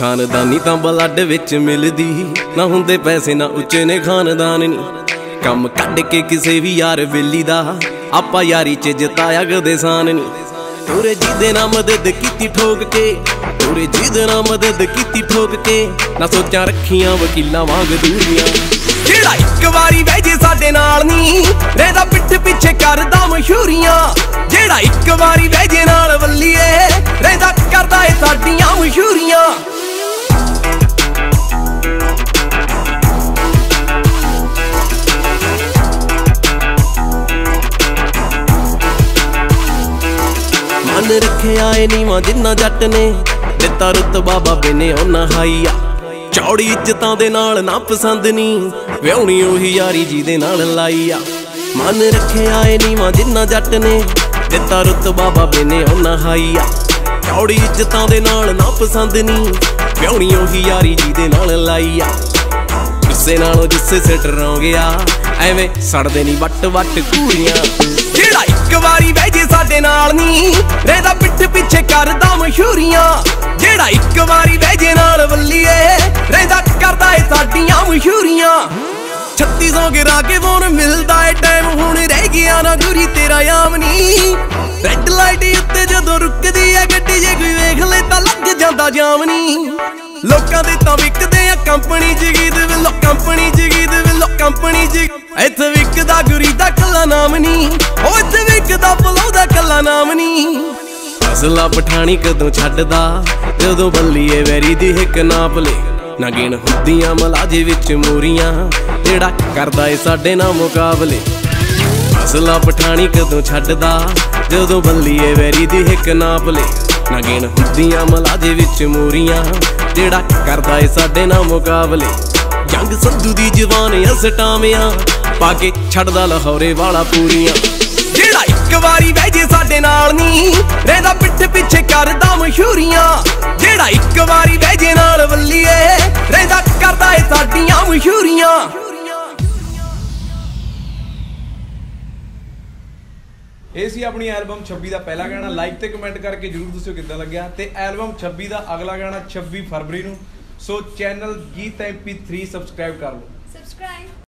ਖਾਨਦਾਨੀ ਤਾਂ ਬਲੱਡ ਵਿੱਚ ਮਿਲਦੀ। ਨਾ ਹੁੰਦੇ ਪੈਸੇ, ਨਾ ਉੱਚੇ ਨੇ ਖਾਨਦਾਨ ਨਹੀਂ ਕੰਮ ਕੱਢ ਕੇ ਕਿਸੇ ਵੀ ਯਾਰ ਵੇਲੀ ਦਾ ਆਪਾਂ ਯਾਰੀ ਚ ਜਿਤਾਇਆ ਕਦੇ ਨਹੀਂ ਤੋਰੇ ਜਿਹਦੇ ਨਾਲ ਮਦਦ ਕੀਤੀ ਠੋਕ ਕੇ ਤੋਰੇ ਜਿਹਦੇ ਨਾਲ ਮਦਦ ਕੀਤੀ ਠੋਕ ਕੇ। ਨਾ ਸੋਚਾਂ ਰੱਖੀਆਂ ਵਕੀਲਾਂ ਵਾਂਗ ਦੂਰੀਆਂ। ਜਿਹੜਾ ਇੱਕ ਵਾਰੀ ਬਹਿ ਜੇ ਸਾਡੇ ਨਾਲ ਨਹੀਂ ਰਹਿਦਾ ਪਿੱਠ ਪਿੱਛੇ ਕਰਦਾ ਮਸ਼ਹੂਰੀਆਂ। ਜਿਹੜਾ ਇੱਕ ਵਾਰੀ ਬਹਿ ਜੇ ਨਾਲ ਵੱਲੀਏ, ਰਹਿਦਾ ਕਰਦਾ ਏ ਸਾਡੀਆਂ ਮਸ਼ਹੂਰੀਆਂ। ਮਨ ਰੱਖਿਆ ਏ ਨੀਵਾਂ ਜਿੰਨਾ ਜੱਟ ਨੇ। ਦਿੱਤਾ ਰਤਬਾ ਬਾਬੇ ਨੇ ਉਹਨਾਂ ਹਾਈਆ। ਚੌੜੀ ਇੱਜ਼ਤਾਂ ਦੇ ਨਾਲ ਨਾ ਪਸੰਦ ਨਹੀਂ ਵਿਆਹਣੀ ਉਹੀ ਯਾਰੀ ਜੀ ਦੇ ਨਾਲ ਲਾਈ ਆ ਮਨ ਰੱਖਿਆ ਏ ਨੀਵਾਂ ਜਿੰਨਾ ਜੱਟ ਨੇ। ਦਿੱਤਾ ਰਤਬਾ ਬਾਬੇ ਨੇ ਉਹਨਾਂ ਹਾਈਆ। ਚੌੜੀ ਇੱਜ਼ਤਾਂ ਦੇ ਨਾਲ ਨਾ ਪਸੰਦ ਨਹੀਂ ਵਿਆਹਣੀ ਉਹੀ ਯਾਰੀ ਜੀ ਦੇ ਨਾਲ ਲਾਈ ਗੁੱਸੇ ਨਾਲੋਂ ਜਿੱਸੇ ਸਿੱਟ ਰੋ ਗਿਆ ਐਵੇਂ ਸੜਦੇ ਨਹੀਂ ਵੱਟ ਵੱਟ ਕੂੜੀਆਂ ਜਿਹੜਾ ਇੱਕ ਵਾਰੀ ਬਹਿ ਜੇ ਨਾਲ ਨਹੀਂ ਰਹਿਦਾ ਪਿੱਠ ਪਿੱਛੇ ਕਰਦਾ ਮਸ਼ਹੂਰੀਆਂ। ਜਿਹੜਾ ਇੱਕ ਵਾਰੀ ਬਹਿ ਨਾਲ ਵੱਲੀਏ, ਰਹਿਦਾ ਕਰਦਾ ਏ ਸਾਡੀਆਂ ਮਸ਼ਹੂਰੀਆਂ। 3600 ਗਿਰਾ ਕੇ ਫੋਨ ਮਿਲਦਾ ਏ ਟਾਈਮ ਹੁਣ ਰਹਿ ਗਿਆ ਨਾ ਗੁਰੀ ਤੇਰਾ ਯਾਮ ਨਹੀਂ ਰੈੱਡ ਲਾਈਟ ਉੱਤੇ ਜਦੋਂ ਰੁਕਦੀ ਏ ਗੱਡੀ, ਜੇ ਕੋਈ ਵੇਖ ਲੈ ਤਾਂ ਲੱਗ ਜਾਂਦਾ ਜਾਮ ਨਹੀਂ ਲੋਕਾਂ ਦੇ ਤਾਂ ਵਿਕਦੇ ਕੰਪਨੀ ਚ ਵੱਲੋਂ, ਕੰਪਨੀ ਚ ਵੱਲੋਂ, ਕੰਪਨੀ ਚ ਇੱਥੇ ਵਿਕਦਾ ਗੁਰੀ ਦਾ ਕੱਲਾ ਨਾਮ ਨਹੀਂ ਉਹ ਇੱਥੇ ਵਿਕਦਾ ਪਲੋ ਦਾ ਕੱਲਾ ਨਾਮ ਨਹੀਂ ਅਸਲਾ ਪਠਾਣੀ ਕਦੋਂ ਛੱਡਦਾ, ਜਦੋਂ ਬੱਲੀਏ ਵੈਰੀ ਦੀ ਹਿੱਕ ਨਾ ਭਲੇ ਨਾ ਗਿਣ ਹੁੰਦੀਆਂ ਮਲਾਜੇ ਵਿੱਚ ਮੋਰੀਆਂ, ਜਿਹੜਾ ਕਰਦਾ ਏ ਸਾਡੇ ਨਾਲ ਮੁਕਾਬਲੇ। ਅਸਲਾ ਪਠਾਣੀ ਕਦੋਂ ਛੱਡਦਾ, ਜਦੋਂ ਬੱਲੀਏ ਵੈਰੀ ਦੀ ਹਿੱਕ ਨਾ ਭਲੇ ਨਾ ਗਿਣ ਹੁੰਦੀਆਂ ਮਲਾਜੇ ਵਿੱਚ ਮੋਰੀਆਂ ਜਿਹੜਾ ਕਰਦਾ ਏ ਸਾਡੇ ਨਾਲ ਮੁਕਾਬਲੇ। ਜੰਗ ਸੰਧੂ ਦੀ ਜਵਾਨ ਅਸਟਾਵਿਆਂ ਪਾ ਕੇ ਛੱਡਦਾ ਲਾਹੌਰੇ ਵਾਲਾ ਪੂਰੀਆਂ। ਜਿਹੜਾ ਇੱਕ ਵਾਰੀ ਇਹ ਸੀ ਆਪਣੀ ਐਲਬਮ 26 ਦਾ ਪਹਿਲਾ ਗਾਣਾ। ਲਾਈਕ ਤੇ ਕਮੈਂਟ ਕਰਕੇ ਜਰੂਰ ਦੱਸਿਓ ਕਿੱਦਾਂ ਲੱਗਿਆ। ਤੇ ਐਲਬਮ 26 ਦਾ ਅਗਲਾ ਗਾਣਾ 26 ਫਰਵਰੀ ਨੂੰ। ਸੋ ਚੈਨਲ ਗੀਤ MP3 ਸਬਸਕ੍ਰਾਈਬ ਕਰ ਲਓ। ਸਬਸਕ੍ਰਾਈਬ